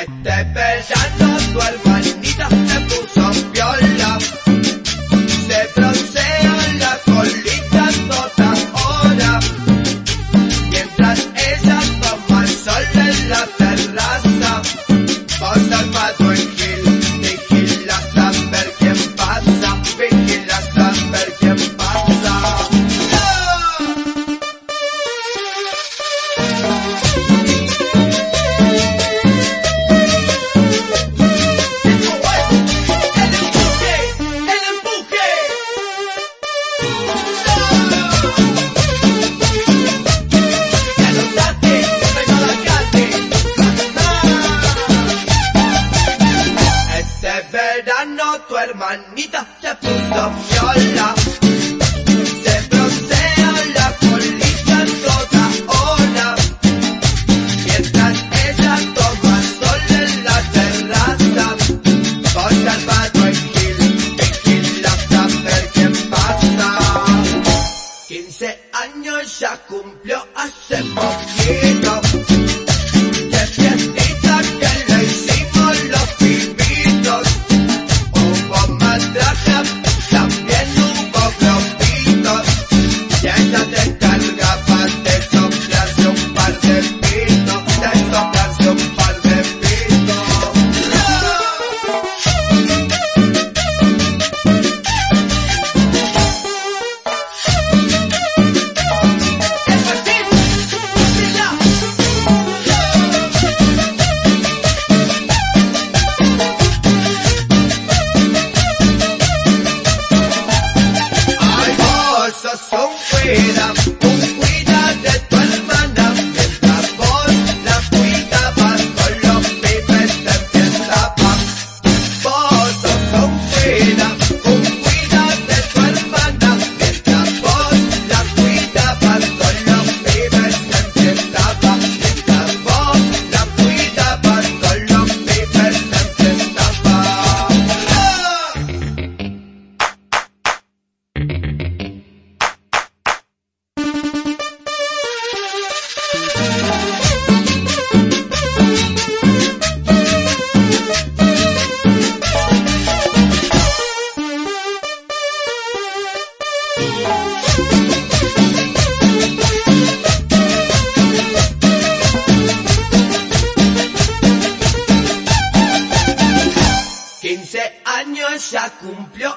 Esté besando tu alma. Juanita se puso viola. Se broncea la colita toda hora. Mientras ella toma sol en la terraza. Con Salvador Gil, tequila, saber qué pasa. 15 años ya cumplió hace poquito. 15 años ya cumplió.